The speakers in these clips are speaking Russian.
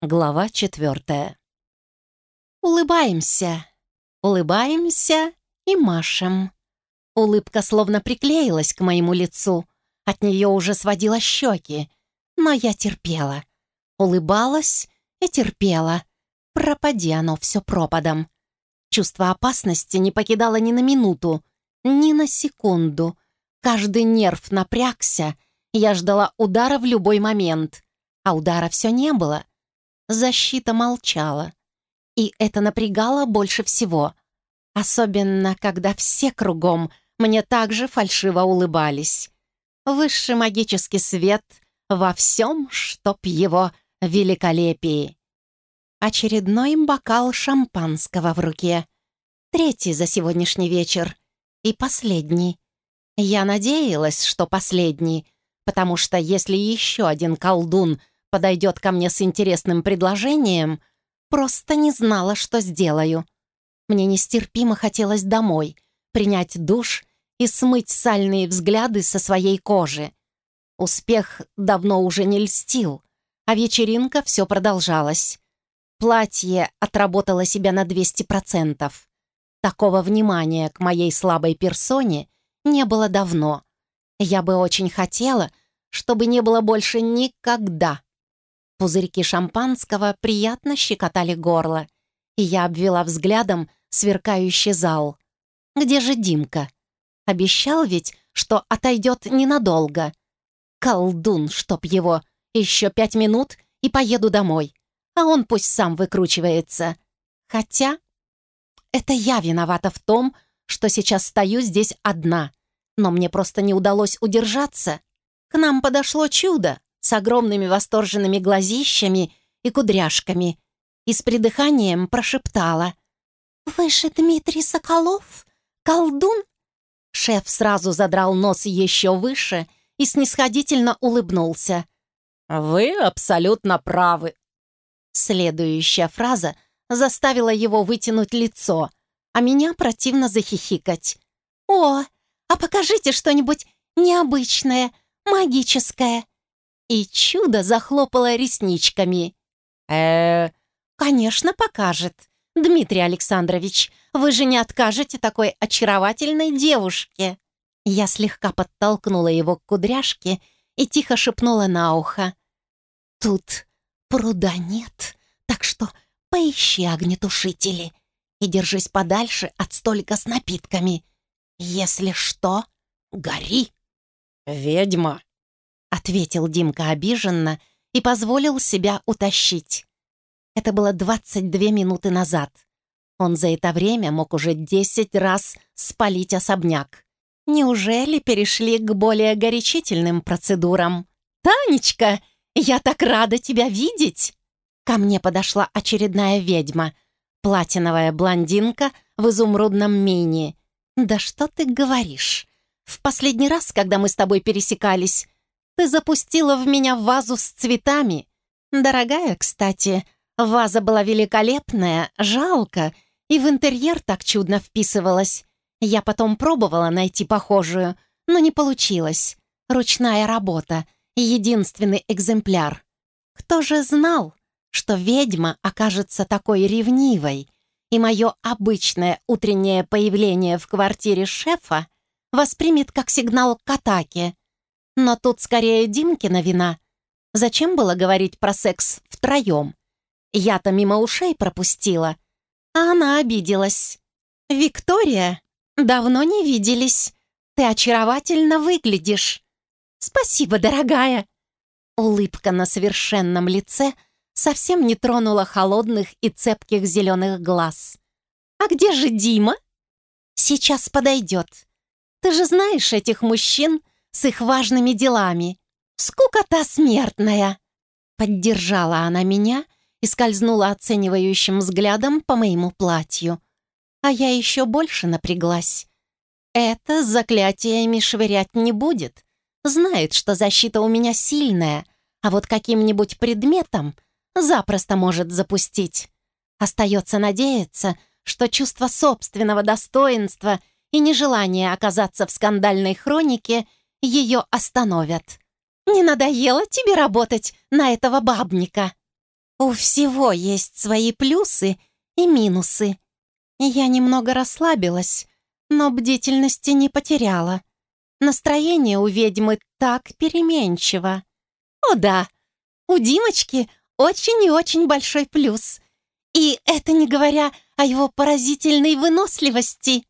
Глава четвертая. Улыбаемся, улыбаемся и машем. Улыбка словно приклеилась к моему лицу. От нее уже сводила щеки. Но я терпела. Улыбалась и терпела. Пропади оно все пропадом. Чувство опасности не покидало ни на минуту, ни на секунду. Каждый нерв напрягся. Я ждала удара в любой момент. А удара все не было. Защита молчала. И это напрягало больше всего. Особенно, когда все кругом мне также фальшиво улыбались. Высший магический свет во всем, чтоб его великолепии. Очередной бокал шампанского в руке. Третий за сегодняшний вечер. И последний. Я надеялась, что последний, потому что если еще один колдун подойдет ко мне с интересным предложением, просто не знала, что сделаю. Мне нестерпимо хотелось домой, принять душ и смыть сальные взгляды со своей кожи. Успех давно уже не льстил, а вечеринка все продолжалась. Платье отработало себя на 200%. Такого внимания к моей слабой персоне не было давно. Я бы очень хотела, чтобы не было больше никогда. Пузырьки шампанского приятно щекотали горло, и я обвела взглядом сверкающий зал. «Где же Димка? Обещал ведь, что отойдет ненадолго. Колдун, чтоб его, еще пять минут и поеду домой, а он пусть сам выкручивается. Хотя это я виновата в том, что сейчас стою здесь одна, но мне просто не удалось удержаться. К нам подошло чудо с огромными восторженными глазищами и кудряшками и с придыханием прошептала. «Вы же Дмитрий Соколов? Колдун?» Шеф сразу задрал нос еще выше и снисходительно улыбнулся. «Вы абсолютно правы». Следующая фраза заставила его вытянуть лицо, а меня противно захихикать. «О, а покажите что-нибудь необычное, магическое!» И чудо захлопало ресничками. э конечно, покажет. Дмитрий Александрович, вы же не откажете такой очаровательной девушке. Я слегка подтолкнула его к кудряшке и тихо шепнула на ухо. Тут пруда нет, так что поищи огнетушители и держись подальше от столика с напитками. Если что, гори. «Ведьма!» — ответил Димка обиженно и позволил себя утащить. Это было 22 минуты назад. Он за это время мог уже 10 раз спалить особняк. Неужели перешли к более горячительным процедурам? «Танечка, я так рада тебя видеть!» Ко мне подошла очередная ведьма, платиновая блондинка в изумрудном мини. «Да что ты говоришь? В последний раз, когда мы с тобой пересекались, ты запустила в меня вазу с цветами. Дорогая, кстати, ваза была великолепная, жалко, и в интерьер так чудно вписывалась. Я потом пробовала найти похожую, но не получилось. Ручная работа, единственный экземпляр. Кто же знал, что ведьма окажется такой ревнивой, и мое обычное утреннее появление в квартире шефа воспримет как сигнал к атаке. Но тут скорее Димкина вина. Зачем было говорить про секс втроем? Я-то мимо ушей пропустила. А она обиделась. «Виктория, давно не виделись. Ты очаровательно выглядишь». «Спасибо, дорогая». Улыбка на совершенном лице совсем не тронула холодных и цепких зеленых глаз. «А где же Дима?» «Сейчас подойдет. Ты же знаешь этих мужчин, с их важными делами. Скукота смертная!» Поддержала она меня и скользнула оценивающим взглядом по моему платью. А я еще больше напряглась. Это заклятиями швырять не будет. Знает, что защита у меня сильная, а вот каким-нибудь предметом запросто может запустить. Остается надеяться, что чувство собственного достоинства и нежелание оказаться в скандальной хронике — ее остановят. «Не надоело тебе работать на этого бабника?» У всего есть свои плюсы и минусы. Я немного расслабилась, но бдительности не потеряла. Настроение у ведьмы так переменчиво. О да, у Димочки очень и очень большой плюс. И это не говоря о его поразительной выносливости.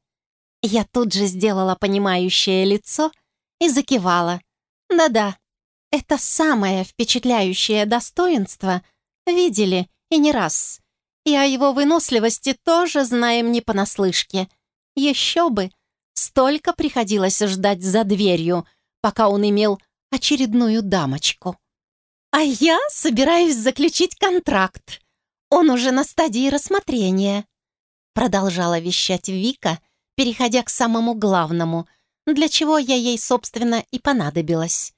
Я тут же сделала понимающее лицо и закивала. Да-да, это самое впечатляющее достоинство видели и не раз. И о его выносливости тоже знаем не понаслышке. Еще бы, столько приходилось ждать за дверью, пока он имел очередную дамочку. А я собираюсь заключить контракт. Он уже на стадии рассмотрения. Продолжала вещать Вика, переходя к самому главному, для чего я ей, собственно, и понадобилась.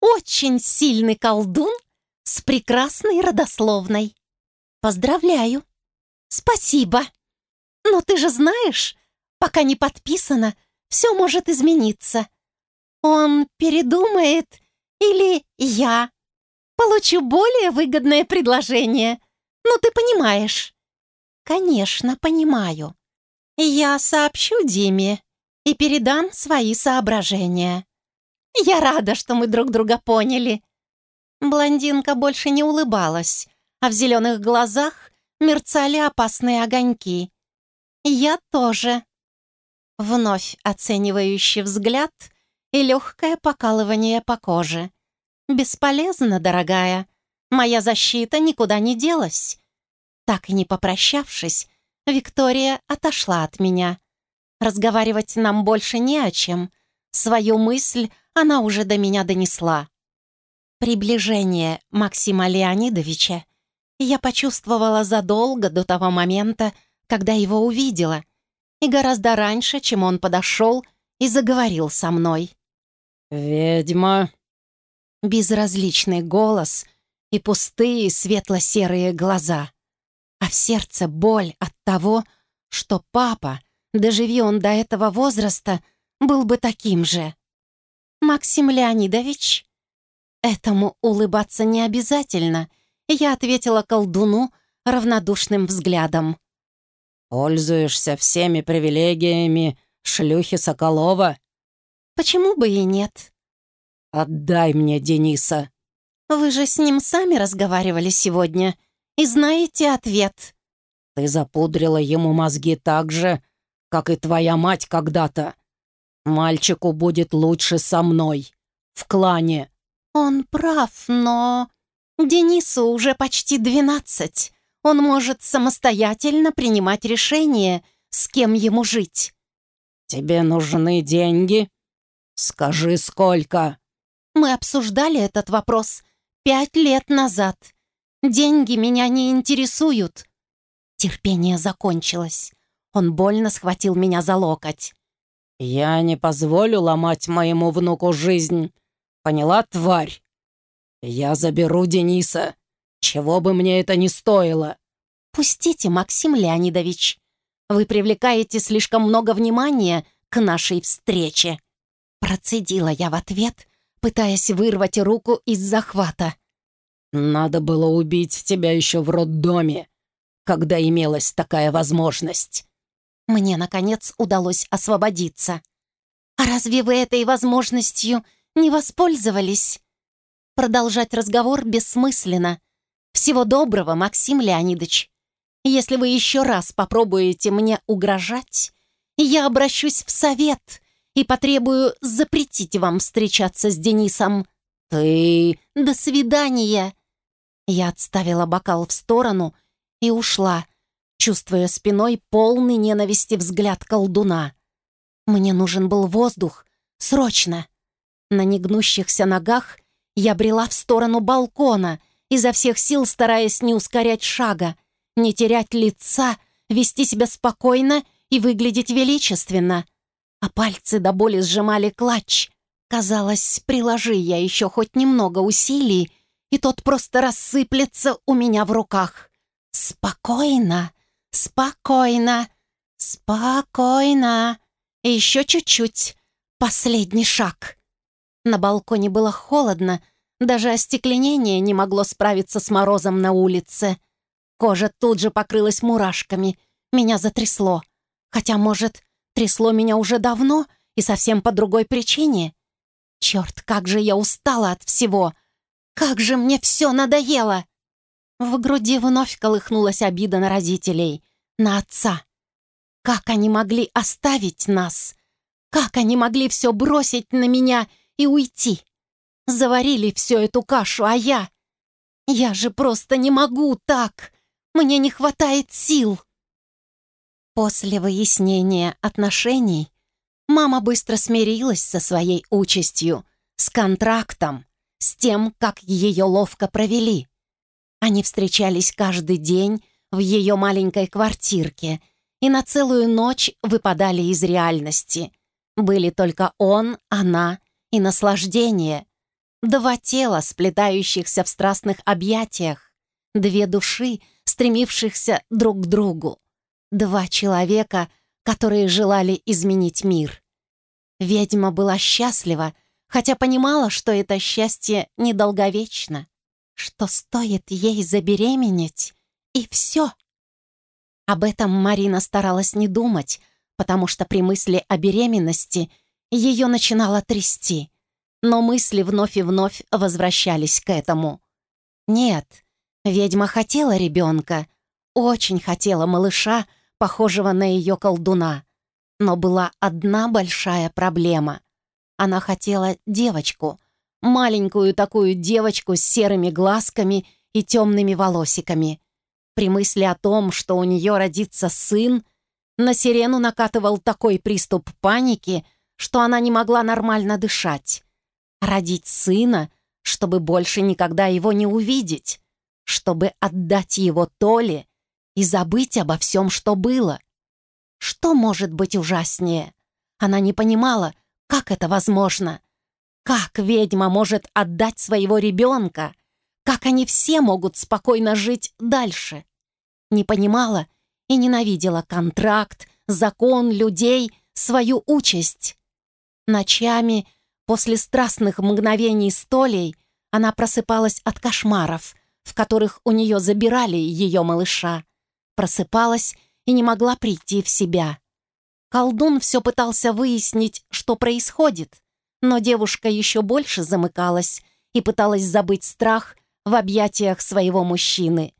Очень сильный колдун с прекрасной родословной. Поздравляю. Спасибо. Но ты же знаешь, пока не подписано, все может измениться. Он передумает или я получу более выгодное предложение. Ну, ты понимаешь. Конечно, понимаю. Я сообщу Диме и передам свои соображения. Я рада, что мы друг друга поняли. Блондинка больше не улыбалась, а в зеленых глазах мерцали опасные огоньки. Я тоже. Вновь оценивающий взгляд и легкое покалывание по коже. «Бесполезно, дорогая. Моя защита никуда не делась». Так и не попрощавшись, Виктория отошла от меня. Разговаривать нам больше не о чем. Свою мысль она уже до меня донесла. Приближение Максима Леонидовича я почувствовала задолго до того момента, когда его увидела, и гораздо раньше, чем он подошел и заговорил со мной. «Ведьма!» Безразличный голос и пустые светло-серые глаза. А в сердце боль от того, что папа, доживи он до этого возраста, был бы таким же. «Максим Леонидович?» Этому улыбаться не обязательно, я ответила колдуну равнодушным взглядом. «Пользуешься всеми привилегиями шлюхи Соколова?» «Почему бы и нет?» «Отдай мне Дениса». «Вы же с ним сами разговаривали сегодня и знаете ответ». «Ты запудрила ему мозги так же, как и твоя мать когда-то. Мальчику будет лучше со мной, в клане». «Он прав, но...» «Денису уже почти двенадцать. Он может самостоятельно принимать решение, с кем ему жить». «Тебе нужны деньги? Скажи, сколько?» «Мы обсуждали этот вопрос пять лет назад. Деньги меня не интересуют». Терпение закончилось. Он больно схватил меня за локоть. «Я не позволю ломать моему внуку жизнь. Поняла, тварь? Я заберу Дениса, чего бы мне это ни стоило». «Пустите, Максим Леонидович. Вы привлекаете слишком много внимания к нашей встрече». Процедила я в ответ, пытаясь вырвать руку из захвата. «Надо было убить тебя еще в роддоме, когда имелась такая возможность». Мне, наконец, удалось освободиться. «А разве вы этой возможностью не воспользовались?» Продолжать разговор бессмысленно. Всего доброго, Максим Леонидович. Если вы еще раз попробуете мне угрожать, я обращусь в совет и потребую запретить вам встречаться с Денисом. Ты... До свидания!» Я отставила бокал в сторону и ушла, чувствуя спиной полный ненависти взгляд колдуна. Мне нужен был воздух. Срочно. На негнущихся ногах я брела в сторону балкона, изо всех сил стараясь не ускорять шага, не терять лица, вести себя спокойно и выглядеть величественно. А пальцы до боли сжимали клатч. Казалось, приложи я еще хоть немного усилий, и тот просто рассыплется у меня в руках. Спокойно. Спокойно, спокойно. Еще чуть-чуть. Последний шаг. На балконе было холодно, Даже остекленение не могло справиться с морозом на улице. Кожа тут же покрылась мурашками. Меня затрясло. Хотя, может, трясло меня уже давно и совсем по другой причине. Черт, как же я устала от всего! Как же мне все надоело! В груди вновь колыхнулась обида на родителей, на отца. Как они могли оставить нас? Как они могли все бросить на меня и уйти? Заварили всю эту кашу, а я... Я же просто не могу так. Мне не хватает сил. После выяснения отношений мама быстро смирилась со своей участью, с контрактом, с тем, как ее ловко провели. Они встречались каждый день в ее маленькой квартирке и на целую ночь выпадали из реальности. Были только он, она и наслаждение. Два тела, сплетающихся в страстных объятиях, две души, стремившихся друг к другу, два человека, которые желали изменить мир. Ведьма была счастлива, хотя понимала, что это счастье недолговечно, что стоит ей забеременеть, и все. Об этом Марина старалась не думать, потому что при мысли о беременности ее начинало трясти но мысли вновь и вновь возвращались к этому. Нет, ведьма хотела ребенка, очень хотела малыша, похожего на ее колдуна. Но была одна большая проблема. Она хотела девочку, маленькую такую девочку с серыми глазками и темными волосиками. При мысли о том, что у нее родится сын, на сирену накатывал такой приступ паники, что она не могла нормально дышать. Родить сына, чтобы больше никогда его не увидеть, чтобы отдать его Толе и забыть обо всем, что было. Что может быть ужаснее? Она не понимала, как это возможно. Как ведьма может отдать своего ребенка? Как они все могут спокойно жить дальше? Не понимала и ненавидела контракт, закон, людей, свою участь. Ночами После страстных мгновений с Толей она просыпалась от кошмаров, в которых у нее забирали ее малыша. Просыпалась и не могла прийти в себя. Колдун все пытался выяснить, что происходит, но девушка еще больше замыкалась и пыталась забыть страх в объятиях своего мужчины.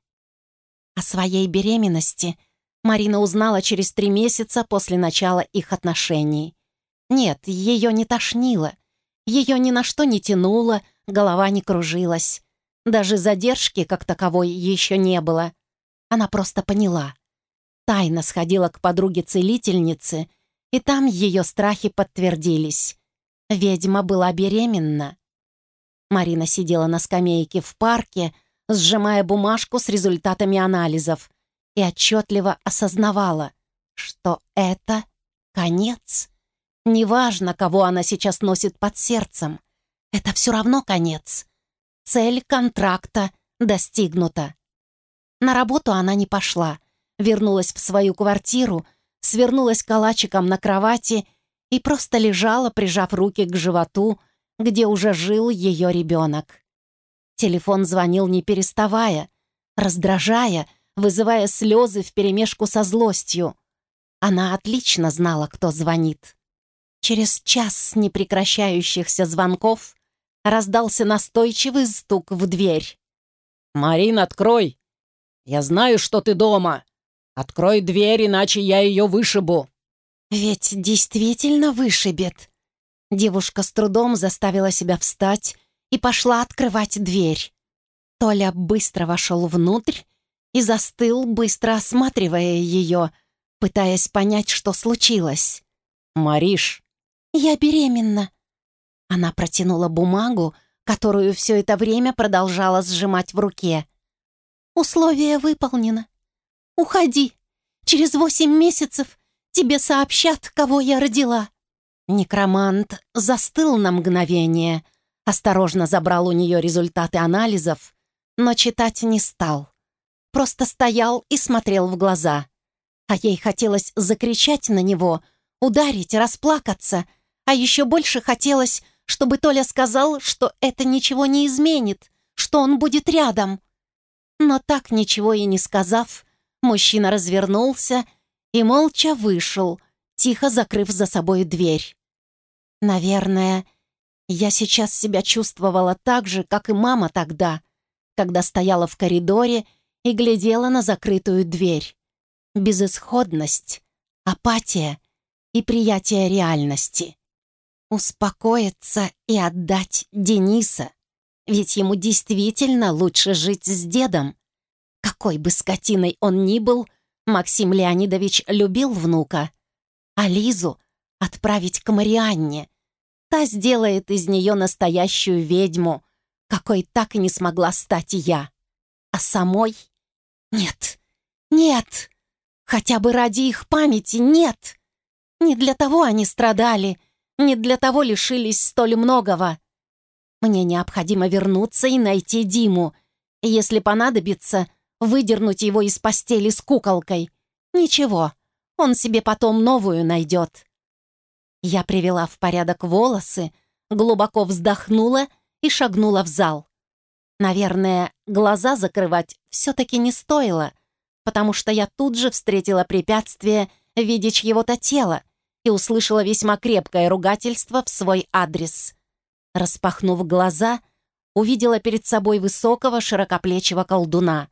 О своей беременности Марина узнала через три месяца после начала их отношений. Нет, ее не тошнило, ее ни на что не тянуло, голова не кружилась. Даже задержки как таковой еще не было. Она просто поняла. Тайно сходила к подруге-целительнице, и там ее страхи подтвердились. Ведьма была беременна. Марина сидела на скамейке в парке, сжимая бумажку с результатами анализов, и отчетливо осознавала, что это конец. Неважно, кого она сейчас носит под сердцем. Это все равно конец. Цель контракта достигнута. На работу она не пошла. Вернулась в свою квартиру, свернулась калачиком на кровати и просто лежала, прижав руки к животу, где уже жил ее ребенок. Телефон звонил не переставая, раздражая, вызывая слезы вперемешку со злостью. Она отлично знала, кто звонит. Через час непрекращающихся звонков раздался настойчивый стук в дверь. «Марин, открой! Я знаю, что ты дома! Открой дверь, иначе я ее вышибу!» «Ведь действительно вышибет!» Девушка с трудом заставила себя встать и пошла открывать дверь. Толя быстро вошел внутрь и застыл, быстро осматривая ее, пытаясь понять, что случилось. «Мариш, «Я беременна». Она протянула бумагу, которую все это время продолжала сжимать в руке. «Условие выполнено. Уходи. Через восемь месяцев тебе сообщат, кого я родила». Некромант застыл на мгновение, осторожно забрал у нее результаты анализов, но читать не стал. Просто стоял и смотрел в глаза. А ей хотелось закричать на него, ударить, расплакаться — а еще больше хотелось, чтобы Толя сказал, что это ничего не изменит, что он будет рядом. Но так ничего и не сказав, мужчина развернулся и молча вышел, тихо закрыв за собой дверь. Наверное, я сейчас себя чувствовала так же, как и мама тогда, когда стояла в коридоре и глядела на закрытую дверь. Безысходность, апатия и приятие реальности. Успокоиться и отдать Дениса, ведь ему действительно лучше жить с дедом. Какой бы скотиной он ни был, Максим Леонидович любил внука, а Лизу отправить к Марианне. Та сделает из нее настоящую ведьму, какой так и не смогла стать я. А самой? Нет, нет, хотя бы ради их памяти нет. Не для того они страдали, не для того лишились столь многого. Мне необходимо вернуться и найти Диму. Если понадобится, выдернуть его из постели с куколкой. Ничего, он себе потом новую найдет. Я привела в порядок волосы, глубоко вздохнула и шагнула в зал. Наверное, глаза закрывать все-таки не стоило, потому что я тут же встретила препятствие в виде чьего-то тела и услышала весьма крепкое ругательство в свой адрес. Распахнув глаза, увидела перед собой высокого широкоплечего колдуна.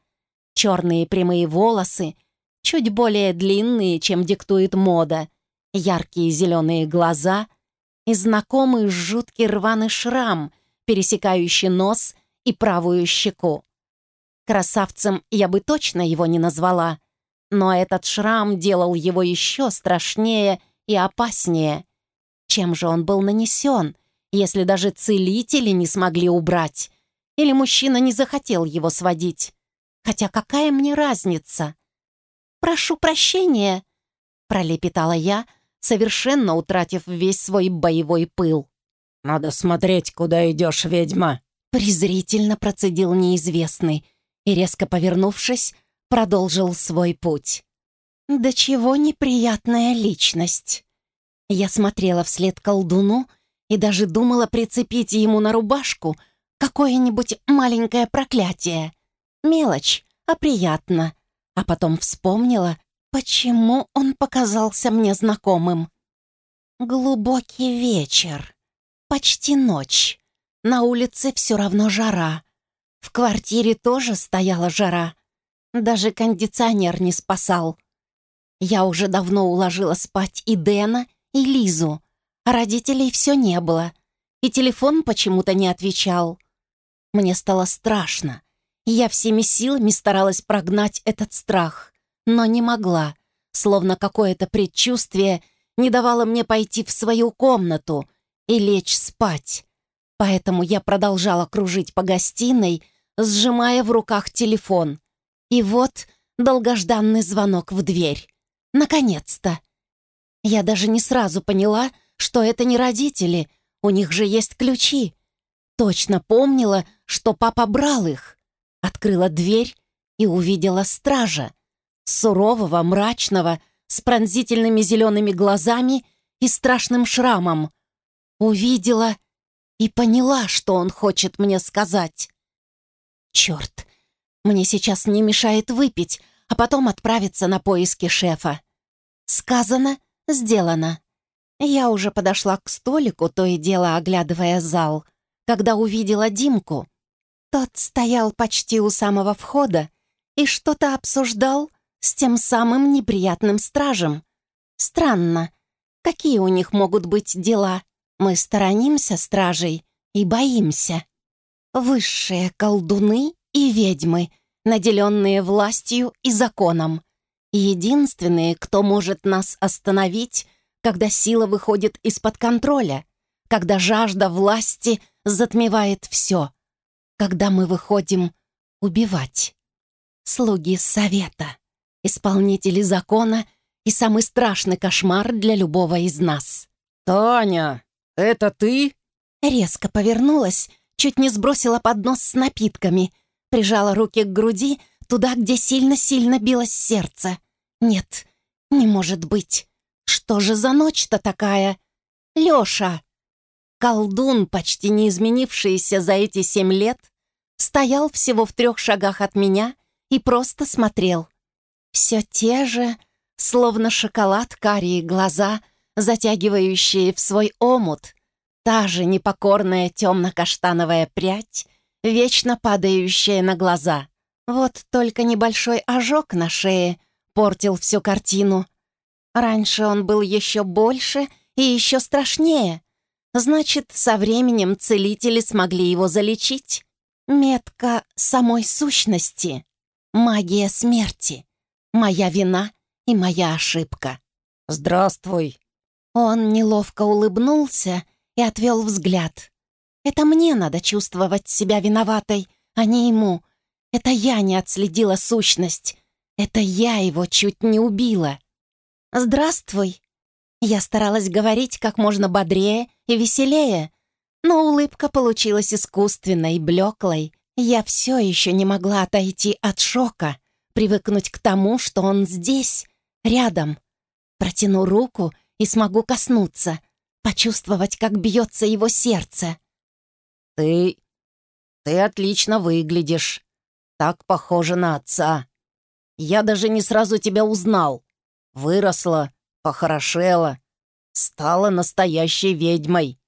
Черные прямые волосы, чуть более длинные, чем диктует мода, яркие зеленые глаза и знакомый жуткий рваный шрам, пересекающий нос и правую щеку. Красавцем я бы точно его не назвала, но этот шрам делал его еще страшнее и опаснее. Чем же он был нанесен, если даже целители не смогли убрать? Или мужчина не захотел его сводить? Хотя какая мне разница? «Прошу прощения», — пролепетала я, совершенно утратив весь свой боевой пыл. «Надо смотреть, куда идешь, ведьма», — презрительно процедил неизвестный и, резко повернувшись, продолжил свой путь. «Да чего неприятная личность!» Я смотрела вслед колдуну и даже думала прицепить ему на рубашку какое-нибудь маленькое проклятие. Мелочь, а приятно. А потом вспомнила, почему он показался мне знакомым. Глубокий вечер. Почти ночь. На улице все равно жара. В квартире тоже стояла жара. Даже кондиционер не спасал. Я уже давно уложила спать и Дэна, и Лизу. А родителей все не было. И телефон почему-то не отвечал. Мне стало страшно. Я всеми силами старалась прогнать этот страх, но не могла, словно какое-то предчувствие не давало мне пойти в свою комнату и лечь спать. Поэтому я продолжала кружить по гостиной, сжимая в руках телефон. И вот долгожданный звонок в дверь. Наконец-то! Я даже не сразу поняла, что это не родители, у них же есть ключи. Точно помнила, что папа брал их. Открыла дверь и увидела стража. Сурового, мрачного, с пронзительными зелеными глазами и страшным шрамом. Увидела и поняла, что он хочет мне сказать. Черт, мне сейчас не мешает выпить, а потом отправиться на поиски шефа. Сказано, сделано. Я уже подошла к столику, то и дело оглядывая зал, когда увидела Димку. Тот стоял почти у самого входа и что-то обсуждал с тем самым неприятным стражем. Странно, какие у них могут быть дела? Мы сторонимся стражей и боимся. Высшие колдуны и ведьмы, наделенные властью и законом. Единственные, кто может нас остановить, когда сила выходит из-под контроля, когда жажда власти затмевает все, когда мы выходим убивать. Слуги совета, исполнители закона и самый страшный кошмар для любого из нас. «Таня, это ты?» Резко повернулась, чуть не сбросила поднос с напитками, прижала руки к груди, туда, где сильно-сильно билось сердце. Нет, не может быть. Что же за ночь-то такая? Лёша! Колдун, почти не изменившийся за эти семь лет, стоял всего в трех шагах от меня и просто смотрел. Все те же, словно шоколад, карие глаза, затягивающие в свой омут, та же непокорная темно-каштановая прядь, вечно падающая на глаза. Вот только небольшой ожог на шее портил всю картину. Раньше он был еще больше и еще страшнее. Значит, со временем целители смогли его залечить. Метка самой сущности. Магия смерти. Моя вина и моя ошибка. «Здравствуй!» Он неловко улыбнулся и отвел взгляд. «Это мне надо чувствовать себя виноватой, а не ему. Это я не отследила сущность. Это я его чуть не убила. «Здравствуй!» Я старалась говорить как можно бодрее и веселее, но улыбка получилась искусственной, блеклой. Я все еще не могла отойти от шока, привыкнуть к тому, что он здесь, рядом. Протяну руку и смогу коснуться, почувствовать, как бьется его сердце. «Ты... ты отлично выглядишь. Так похожа на отца. Я даже не сразу тебя узнал. Выросла, похорошела, стала настоящей ведьмой.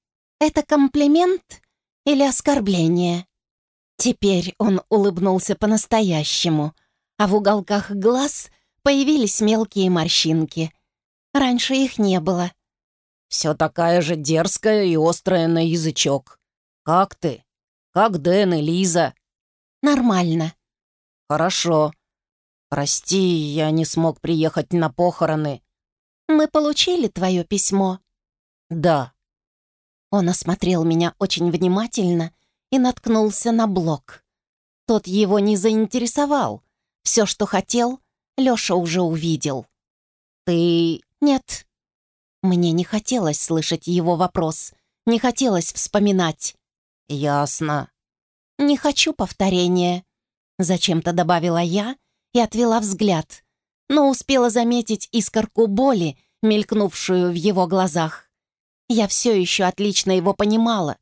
Это комплимент или оскорбление? Теперь он улыбнулся по-настоящему, а в уголках глаз появились мелкие морщинки. Раньше их не было. Все такая же дерзкая и острая на язычок. Как ты? Как Дэн и Лиза? Нормально. Хорошо. Прости, я не смог приехать на похороны. Мы получили твое письмо. Да. Он осмотрел меня очень внимательно и наткнулся на блок. Тот его не заинтересовал. Все, что хотел, Леша уже увидел. «Ты...» «Нет». Мне не хотелось слышать его вопрос, не хотелось вспоминать. «Ясно». «Не хочу повторения», — зачем-то добавила я и отвела взгляд, но успела заметить искорку боли, мелькнувшую в его глазах. Я все еще отлично его понимала,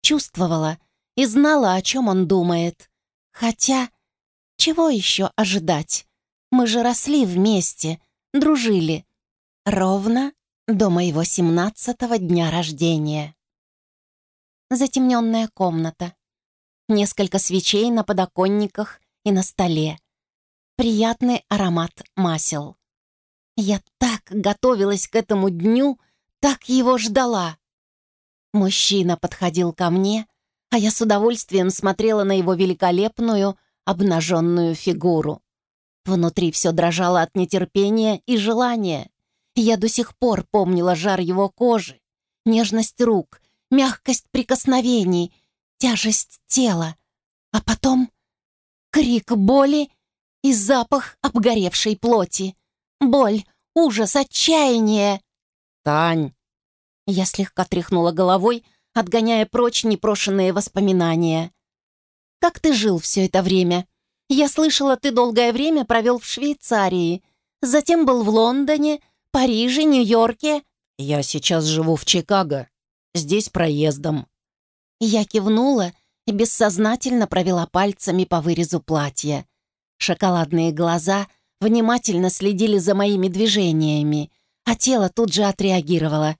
чувствовала и знала, о чем он думает. Хотя, чего еще ожидать? Мы же росли вместе, дружили. Ровно до моего семнадцатого дня рождения. Затемненная комната. Несколько свечей на подоконниках и на столе. Приятный аромат масел. Я так готовилась к этому дню, так его ждала. Мужчина подходил ко мне, а я с удовольствием смотрела на его великолепную, обнаженную фигуру. Внутри все дрожало от нетерпения и желания. Я до сих пор помнила жар его кожи, нежность рук, мягкость прикосновений, тяжесть тела. А потом крик боли и запах обгоревшей плоти. Боль, ужас, отчаяние. «Тань!» Я слегка тряхнула головой, отгоняя прочь непрошенные воспоминания. «Как ты жил все это время? Я слышала, ты долгое время провел в Швейцарии, затем был в Лондоне, Париже, Нью-Йорке?» «Я сейчас живу в Чикаго. Здесь проездом». Я кивнула и бессознательно провела пальцами по вырезу платья. Шоколадные глаза внимательно следили за моими движениями, а тело тут же отреагировало.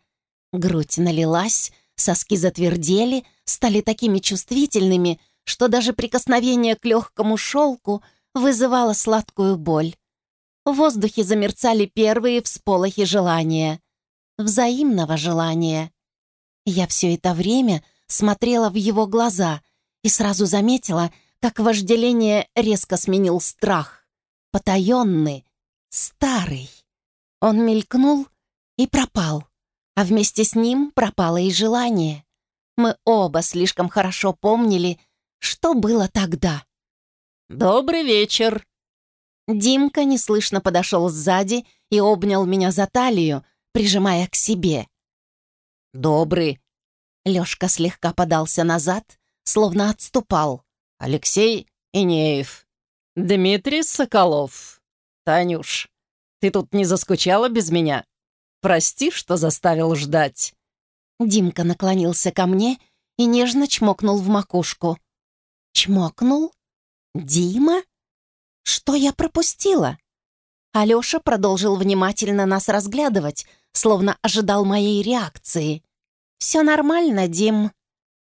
Грудь налилась, соски затвердели, стали такими чувствительными, что даже прикосновение к легкому шелку вызывало сладкую боль. В воздухе замерцали первые всполохи желания. Взаимного желания. Я все это время смотрела в его глаза и сразу заметила, как вожделение резко сменил страх. Потаенный, старый. Он мелькнул и пропал, а вместе с ним пропало и желание. Мы оба слишком хорошо помнили, что было тогда. «Добрый вечер!» Димка неслышно подошел сзади и обнял меня за талию, прижимая к себе. «Добрый!» Лёшка слегка подался назад, словно отступал. «Алексей Инеев. Дмитрий Соколов. Танюш, ты тут не заскучала без меня? Прости, что заставил ждать». Димка наклонился ко мне и нежно чмокнул в макушку. Чмокнул? Дима? Что я пропустила? Алёша продолжил внимательно нас разглядывать, словно ожидал моей реакции. «Все нормально, Дим».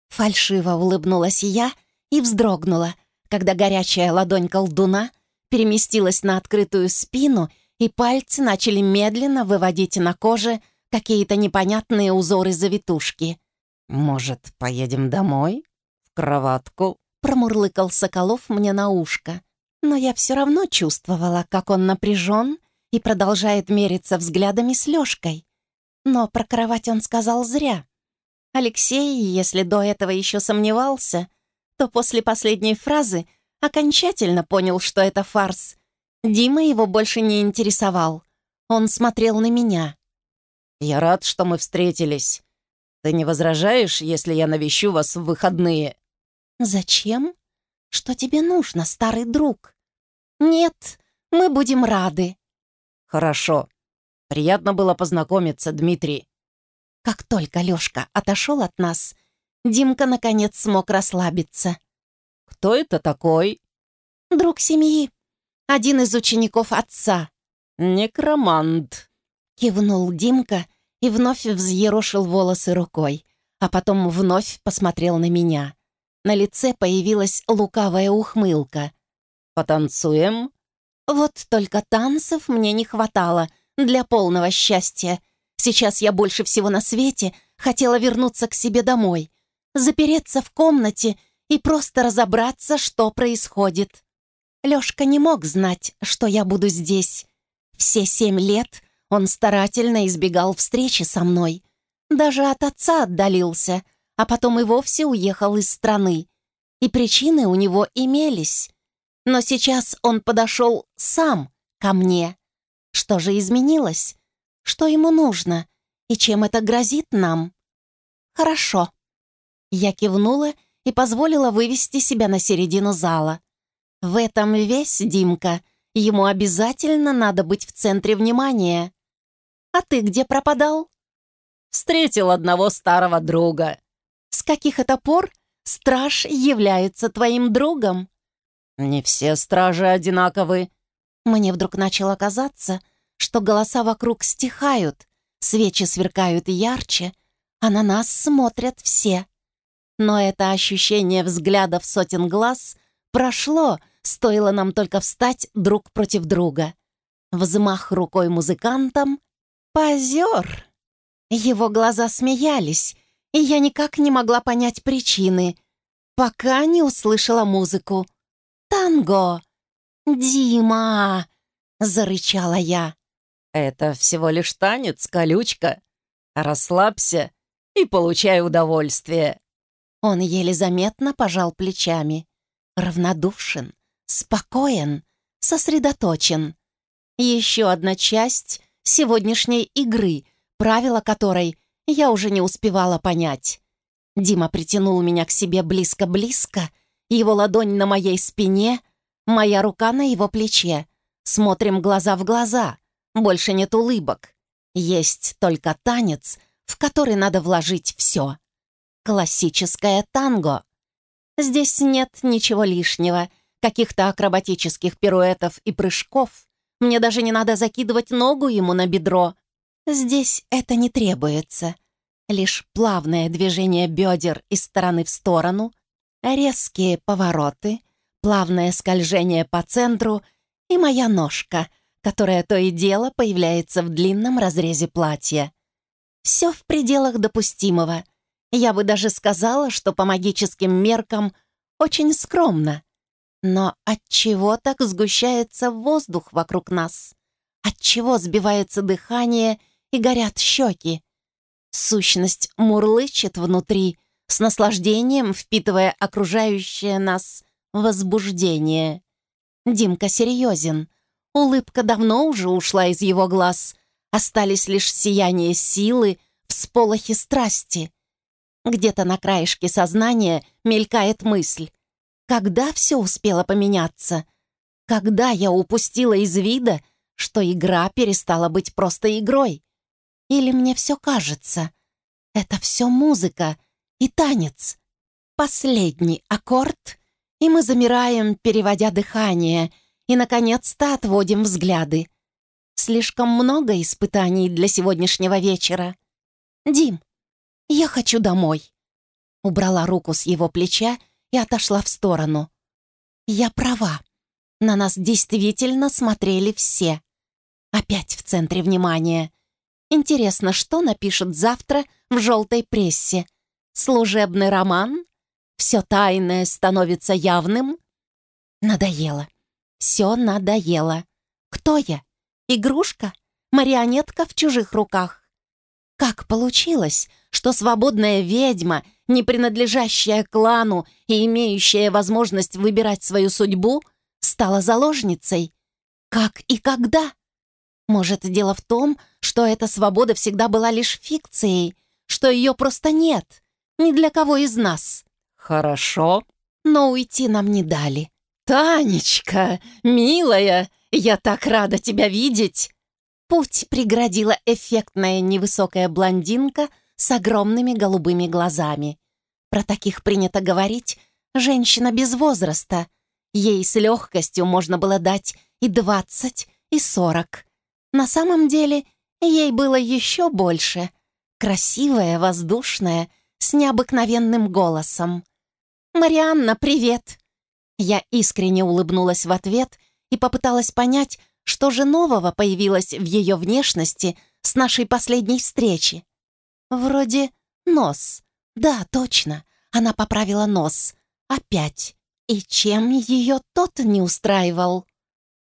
Фальшиво улыбнулась я и вздрогнула, когда горячая ладонь колдуна переместилась на открытую спину, и пальцы начали медленно выводить на коже какие-то непонятные узоры-завитушки. «Может, поедем домой? В кроватку?» Промурлыкал Соколов мне на ушко. Но я все равно чувствовала, как он напряжен и продолжает мериться взглядами с Лёшкой. Но про кровать он сказал зря. Алексей, если до этого еще сомневался, то после последней фразы окончательно понял, что это фарс. Дима его больше не интересовал. Он смотрел на меня. «Я рад, что мы встретились. Ты не возражаешь, если я навещу вас в выходные?» «Зачем? Что тебе нужно, старый друг?» «Нет, мы будем рады». «Хорошо. Приятно было познакомиться, Дмитрий». Как только Лёшка отошел от нас, Димка наконец смог расслабиться. «Кто это такой?» «Друг семьи. Один из учеников отца». «Некромант», — кивнул Димка и вновь взъерошил волосы рукой, а потом вновь посмотрел на меня. На лице появилась лукавая ухмылка. «Потанцуем?» Вот только танцев мне не хватало для полного счастья. Сейчас я больше всего на свете хотела вернуться к себе домой, запереться в комнате и просто разобраться, что происходит. Лёшка не мог знать, что я буду здесь. Все семь лет он старательно избегал встречи со мной. Даже от отца отдалился — а потом и вовсе уехал из страны. И причины у него имелись. Но сейчас он подошел сам ко мне. Что же изменилось? Что ему нужно? И чем это грозит нам? Хорошо. Я кивнула и позволила вывести себя на середину зала. В этом весь Димка. Ему обязательно надо быть в центре внимания. А ты где пропадал? Встретил одного старого друга. С каких это пор страж является твоим другом?» «Не все стражи одинаковы». Мне вдруг начало казаться, что голоса вокруг стихают, свечи сверкают ярче, а на нас смотрят все. Но это ощущение взглядов сотен глаз прошло, стоило нам только встать друг против друга. Взмах рукой музыкантам — позер. Его глаза смеялись, и я никак не могла понять причины, пока не услышала музыку. «Танго! Дима!» — зарычала я. «Это всего лишь танец, колючка. Расслабься и получай удовольствие». Он еле заметно пожал плечами. Равнодушен, спокоен, сосредоточен. Еще одна часть сегодняшней игры, правила которой я уже не успевала понять. Дима притянул меня к себе близко-близко, его ладонь на моей спине, моя рука на его плече. Смотрим глаза в глаза, больше нет улыбок. Есть только танец, в который надо вложить все. Классическое танго. Здесь нет ничего лишнего, каких-то акробатических пируэтов и прыжков. Мне даже не надо закидывать ногу ему на бедро. Здесь это не требуется. Лишь плавное движение бедер из стороны в сторону, резкие повороты, плавное скольжение по центру и моя ножка, которая то и дело появляется в длинном разрезе платья. Все в пределах допустимого. Я бы даже сказала, что по магическим меркам очень скромно. Но от чего так сгущается воздух вокруг нас? От чего сбивается дыхание и горят щеки. Сущность мурлычет внутри, с наслаждением впитывая окружающее нас возбуждение. Димка серьезен. Улыбка давно уже ушла из его глаз. Остались лишь сияние силы, всполохи страсти. Где-то на краешке сознания мелькает мысль. Когда все успело поменяться? Когда я упустила из вида, что игра перестала быть просто игрой? Или мне все кажется? Это все музыка и танец. Последний аккорд, и мы замираем, переводя дыхание, и, наконец-то, отводим взгляды. Слишком много испытаний для сегодняшнего вечера. Дим, я хочу домой. Убрала руку с его плеча и отошла в сторону. Я права. На нас действительно смотрели все. Опять в центре внимания. Интересно, что напишут завтра в желтой прессе? Служебный роман? Все тайное становится явным? Надоело. Все надоело. Кто я? Игрушка? Марионетка в чужих руках? Как получилось, что свободная ведьма, не принадлежащая клану и имеющая возможность выбирать свою судьбу, стала заложницей? Как и когда? Может, дело в том, что эта свобода всегда была лишь фикцией, что ее просто нет, ни для кого из нас. Хорошо. Но уйти нам не дали. «Танечка, милая, я так рада тебя видеть!» Путь преградила эффектная невысокая блондинка с огромными голубыми глазами. Про таких принято говорить «женщина без возраста». Ей с легкостью можно было дать и двадцать, и сорок. На самом деле ей было еще больше. Красивая, воздушная, с необыкновенным голосом. «Марианна, привет!» Я искренне улыбнулась в ответ и попыталась понять, что же нового появилось в ее внешности с нашей последней встречи. Вроде нос. Да, точно, она поправила нос. Опять. И чем ее тот не устраивал?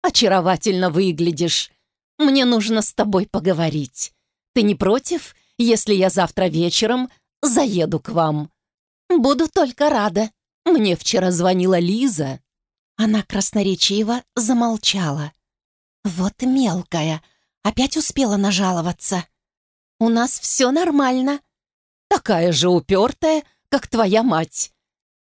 «Очаровательно выглядишь. Мне нужно с тобой поговорить. Ты не против, если я завтра вечером заеду к вам? Буду только рада. Мне вчера звонила Лиза». Она красноречиво замолчала. «Вот мелкая, опять успела нажаловаться. У нас все нормально. Такая же упертая, как твоя мать».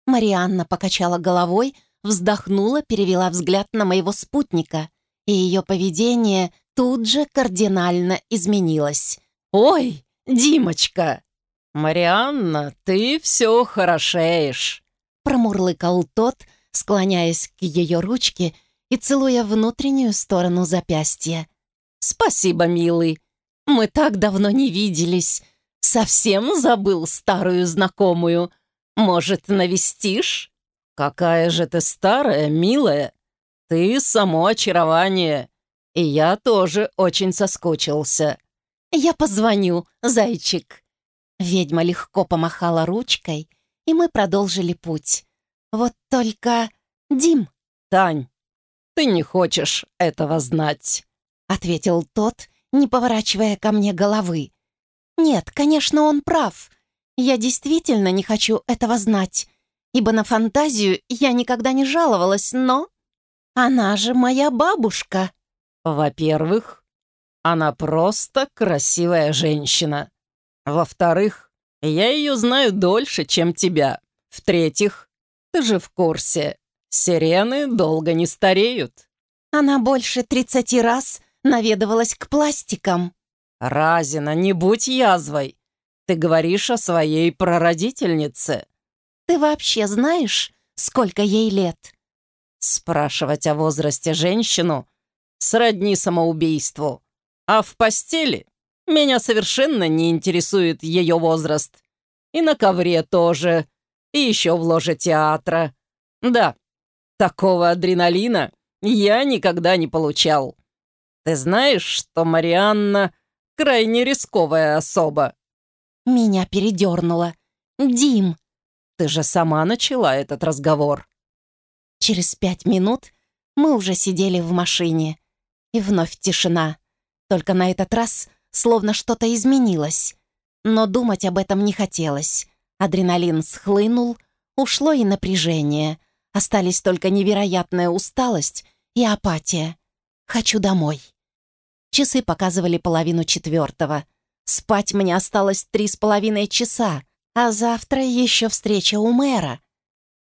Марианна покачала головой, вздохнула, перевела взгляд на моего спутника, и ее поведение тут же кардинально изменилось. «Ой, Димочка!» «Марианна, ты все хорошеешь!» Промурлыкал тот, склоняясь к ее ручке и целуя внутреннюю сторону запястья. «Спасибо, милый. Мы так давно не виделись. Совсем забыл старую знакомую. Может, навестишь?» «Какая же ты старая, милая! Ты само очарование!» И я тоже очень соскучился. «Я позвоню, зайчик». Ведьма легко помахала ручкой, и мы продолжили путь. Вот только... Дим. «Тань, ты не хочешь этого знать», — ответил тот, не поворачивая ко мне головы. «Нет, конечно, он прав. Я действительно не хочу этого знать, ибо на фантазию я никогда не жаловалась, но... Она же моя бабушка». Во-первых, она просто красивая женщина. Во-вторых, я ее знаю дольше, чем тебя. В-третьих, ты же в курсе, сирены долго не стареют. Она больше тридцати раз наведывалась к пластикам. Разина, не будь язвой. Ты говоришь о своей прародительнице. Ты вообще знаешь, сколько ей лет? Спрашивать о возрасте женщину сродни самоубийству. А в постели меня совершенно не интересует ее возраст. И на ковре тоже. И еще в ложе театра. Да, такого адреналина я никогда не получал. Ты знаешь, что Марианна крайне рисковая особа? Меня передернуло. Дим, ты же сама начала этот разговор. Через пять минут мы уже сидели в машине. И вновь тишина. Только на этот раз словно что-то изменилось. Но думать об этом не хотелось. Адреналин схлынул, ушло и напряжение. Остались только невероятная усталость и апатия. Хочу домой. Часы показывали половину четвертого. Спать мне осталось три с половиной часа, а завтра еще встреча у мэра.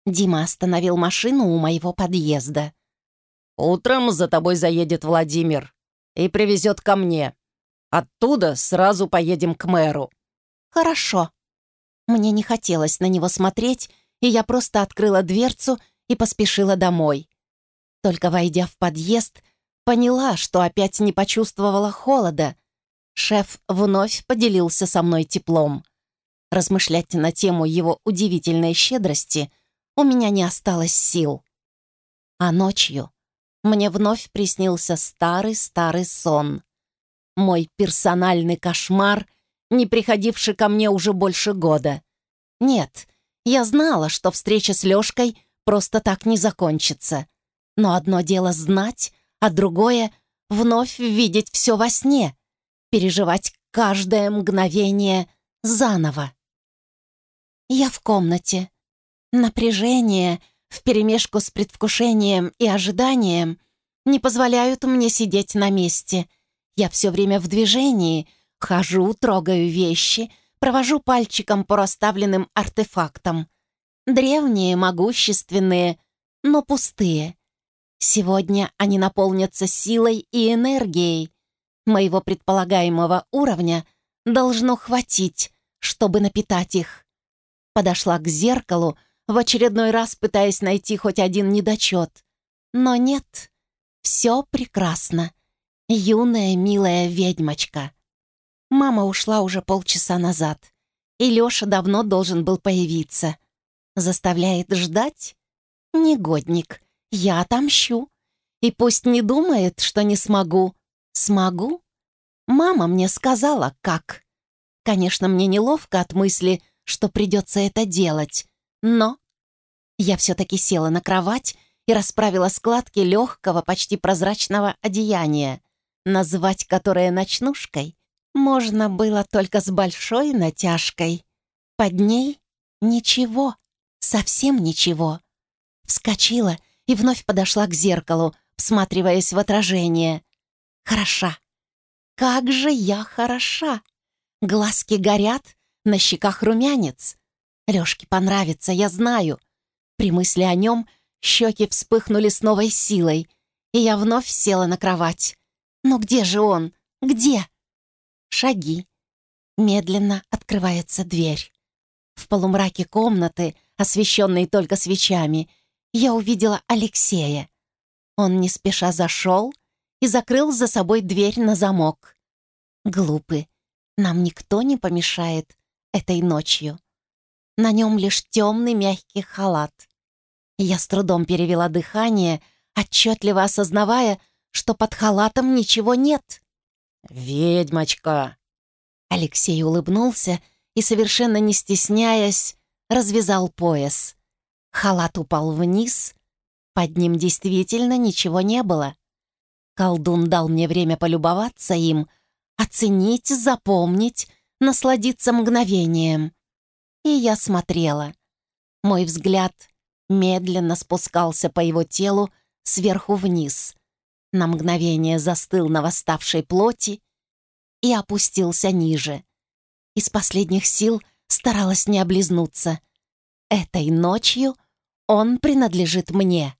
Дима остановил машину у моего подъезда. Утром за тобой заедет Владимир и привезет ко мне. Оттуда сразу поедем к мэру». «Хорошо», Мне не хотелось на него смотреть, и я просто открыла дверцу и поспешила домой. Только войдя в подъезд, поняла, что опять не почувствовала холода. Шеф вновь поделился со мной теплом. Размышлять на тему его удивительной щедрости у меня не осталось сил. А ночью мне вновь приснился старый-старый сон. Мой персональный кошмар, не приходивший ко мне уже больше года. Нет, я знала, что встреча с Лёшкой просто так не закончится. Но одно дело знать, а другое — вновь видеть все во сне, переживать каждое мгновение заново. Я в комнате. Напряжение — вперемешку с предвкушением и ожиданием, не позволяют мне сидеть на месте. Я все время в движении, хожу, трогаю вещи, провожу пальчиком по расставленным артефактам. Древние, могущественные, но пустые. Сегодня они наполнятся силой и энергией. Моего предполагаемого уровня должно хватить, чтобы напитать их. Подошла к зеркалу, в очередной раз пытаясь найти хоть один недочет. Но нет, все прекрасно. Юная, милая ведьмочка. Мама ушла уже полчаса назад, и Лёша давно должен был появиться. Заставляет ждать? Негодник. Я отомщу. И пусть не думает, что не смогу. Смогу? Мама мне сказала, как. Конечно, мне неловко от мысли, что придется это делать. Но я все-таки села на кровать и расправила складки легкого, почти прозрачного одеяния, назвать которое ночнушкой можно было только с большой натяжкой. Под ней ничего, совсем ничего. Вскочила и вновь подошла к зеркалу, всматриваясь в отражение. Хороша. Как же я хороша! Глазки горят, на щеках румянец. Лёшке понравится, я знаю. При мысли о нем щеки вспыхнули с новой силой, и я вновь села на кровать. Но где же он? Где? Шаги. Медленно открывается дверь. В полумраке комнаты, освещенной только свечами, я увидела Алексея. Он не спеша зашел и закрыл за собой дверь на замок. Глупы, нам никто не помешает этой ночью. На нем лишь темный мягкий халат. Я с трудом перевела дыхание, отчетливо осознавая, что под халатом ничего нет. «Ведьмочка!» Алексей улыбнулся и, совершенно не стесняясь, развязал пояс. Халат упал вниз, под ним действительно ничего не было. Колдун дал мне время полюбоваться им, оценить, запомнить, насладиться мгновением. И я смотрела. Мой взгляд медленно спускался по его телу сверху вниз. На мгновение застыл на восставшей плоти и опустился ниже. Из последних сил старалась не облизнуться. Этой ночью он принадлежит мне.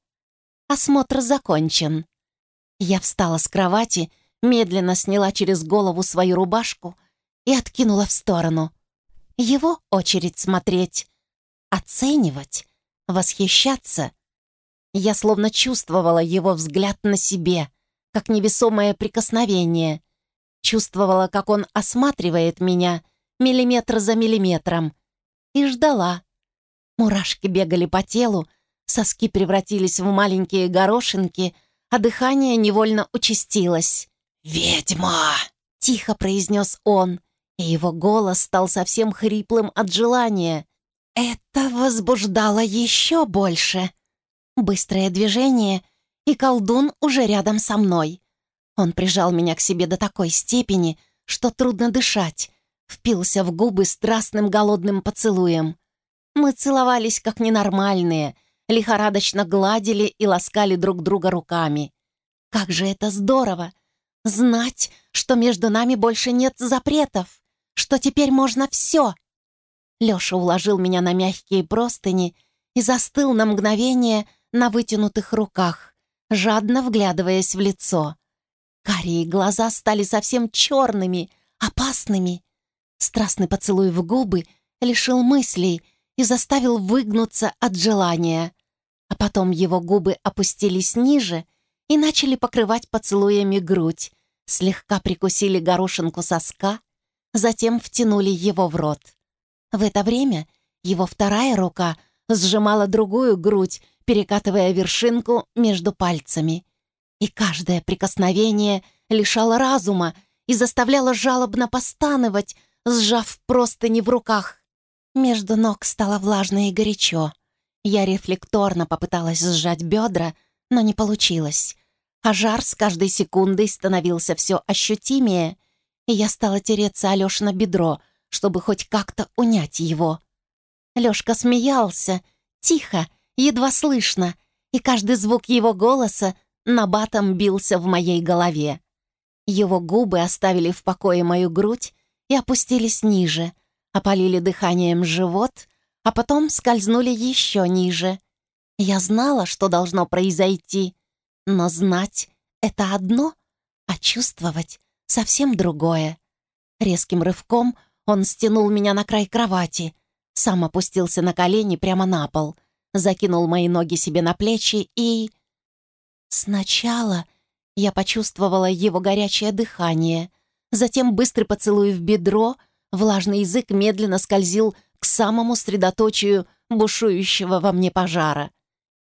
Осмотр закончен. Я встала с кровати, медленно сняла через голову свою рубашку и откинула в сторону. Его очередь смотреть, оценивать, восхищаться. Я словно чувствовала его взгляд на себе, как невесомое прикосновение. Чувствовала, как он осматривает меня миллиметр за миллиметром. И ждала. Мурашки бегали по телу, соски превратились в маленькие горошинки, а дыхание невольно участилось. «Ведьма!» — тихо произнес он и его голос стал совсем хриплым от желания. Это возбуждало еще больше. Быстрое движение, и колдун уже рядом со мной. Он прижал меня к себе до такой степени, что трудно дышать, впился в губы страстным голодным поцелуем. Мы целовались как ненормальные, лихорадочно гладили и ласкали друг друга руками. Как же это здорово! Знать, что между нами больше нет запретов что теперь можно все. Лёша уложил меня на мягкие простыни и застыл на мгновение на вытянутых руках, жадно вглядываясь в лицо. Карие глаза стали совсем черными, опасными. Страстный поцелуй в губы, лишил мыслей и заставил выгнуться от желания. А потом его губы опустились ниже и начали покрывать поцелуями грудь, слегка прикусили горошинку соска, затем втянули его в рот. В это время его вторая рука сжимала другую грудь, перекатывая вершинку между пальцами. И каждое прикосновение лишало разума и заставляло жалобно постановать, сжав простыни в руках. Между ног стало влажно и горячо. Я рефлекторно попыталась сжать бедра, но не получилось. А жар с каждой секундой становился все ощутимее, и я стала тереться Алёше бедро, чтобы хоть как-то унять его. Лёшка смеялся, тихо, едва слышно, и каждый звук его голоса набатом бился в моей голове. Его губы оставили в покое мою грудь и опустились ниже, опалили дыханием живот, а потом скользнули еще ниже. Я знала, что должно произойти, но знать — это одно, а чувствовать — совсем другое. Резким рывком он стянул меня на край кровати, сам опустился на колени прямо на пол, закинул мои ноги себе на плечи и... Сначала я почувствовала его горячее дыхание, затем быстрый поцелуй в бедро, влажный язык медленно скользил к самому средоточию бушующего во мне пожара.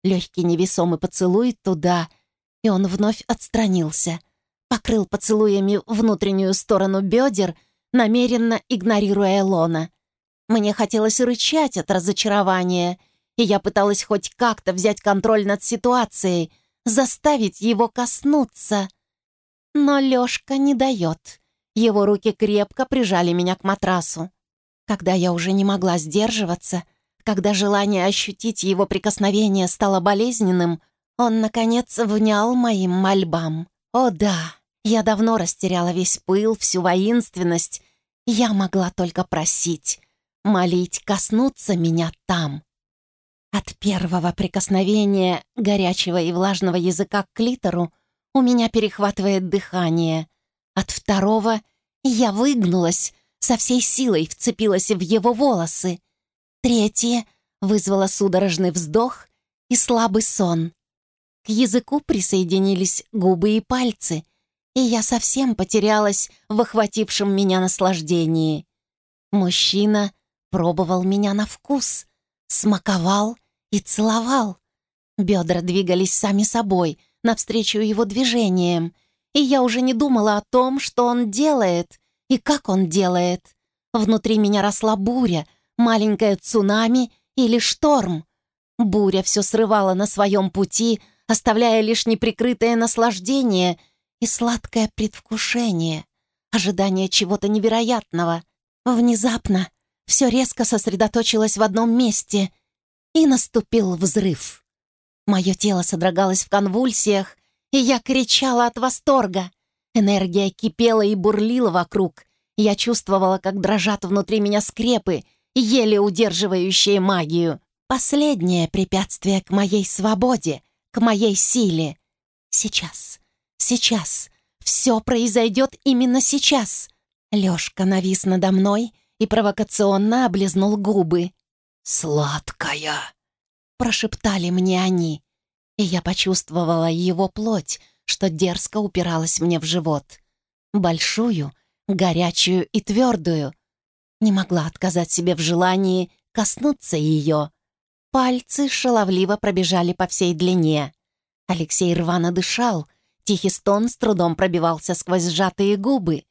Легкий невесомый поцелуй туда, и он вновь отстранился, покрыл поцелуями внутреннюю сторону бедер, намеренно игнорируя Лона. Мне хотелось рычать от разочарования, и я пыталась хоть как-то взять контроль над ситуацией — заставить его коснуться. Но Лёшка не дает. Его руки крепко прижали меня к матрасу. Когда я уже не могла сдерживаться, когда желание ощутить его прикосновение стало болезненным, он, наконец, внял моим мольбам. О да, я давно растеряла весь пыл, всю воинственность. Я могла только просить, молить коснуться меня там. От первого прикосновения горячего и влажного языка к клитору у меня перехватывает дыхание. От второго я выгнулась, со всей силой вцепилась в его волосы. Третье вызвало судорожный вздох и слабый сон. К языку присоединились губы и пальцы, и я совсем потерялась в охватившем меня наслаждении. Мужчина пробовал меня на вкус, смаковал и целовал. Бедра двигались сами собой, навстречу его движениям, и я уже не думала о том, что он делает и как он делает. Внутри меня росла буря, маленькое цунами или шторм. Буря все срывала на своем пути, оставляя лишь неприкрытое наслаждение и сладкое предвкушение, ожидание чего-то невероятного. Внезапно все резко сосредоточилось в одном месте — и наступил взрыв. Мое тело содрогалось в конвульсиях, и я кричала от восторга. Энергия кипела и бурлила вокруг. Я чувствовала, как дрожат внутри меня скрепы, еле удерживающие магию. Последнее препятствие к моей свободе, к моей силе. Сейчас, сейчас, все произойдет именно сейчас. Лёшка навис надо мной и провокационно облизнул губы. «Сладкая!» — прошептали мне они, и я почувствовала его плоть, что дерзко упиралась мне в живот. Большую, горячую и твердую. Не могла отказать себе в желании коснуться ее. Пальцы шаловливо пробежали по всей длине. Алексей рвано дышал, тихий стон с трудом пробивался сквозь сжатые губы.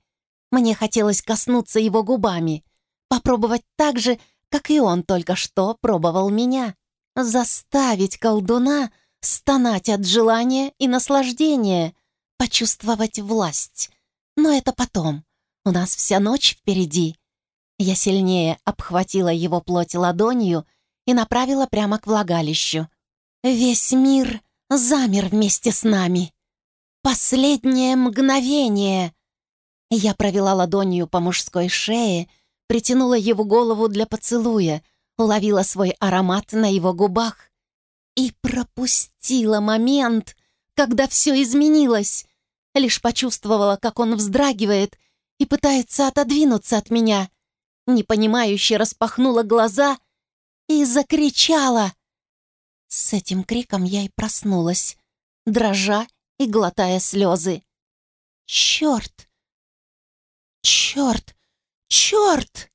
Мне хотелось коснуться его губами, попробовать так же, как и он только что пробовал меня. Заставить колдуна стонать от желания и наслаждения, почувствовать власть. Но это потом. У нас вся ночь впереди. Я сильнее обхватила его плоть ладонью и направила прямо к влагалищу. Весь мир замер вместе с нами. Последнее мгновение. Я провела ладонью по мужской шее, притянула его голову для поцелуя, уловила свой аромат на его губах и пропустила момент, когда все изменилось. Лишь почувствовала, как он вздрагивает и пытается отодвинуться от меня. непонимающе распахнула глаза и закричала. С этим криком я и проснулась, дрожа и глотая слезы. «Черт! Черт! Черт!»